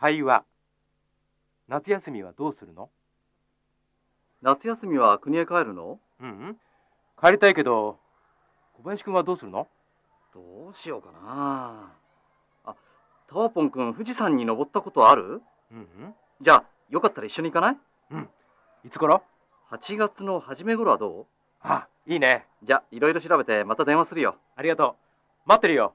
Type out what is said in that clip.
会話。夏休みはどうするの？夏休みは国へ帰るの？うん、うん、帰りたいけど小林くんはどうするの？どうしようかな。あタワポンくん富士山に登ったことある？うんうん。じゃあよかったら一緒に行かない？うん。いつ頃 ?8 月の初め頃はどう？あいいね。じゃあいろいろ調べてまた電話するよ。ありがとう。待ってるよ。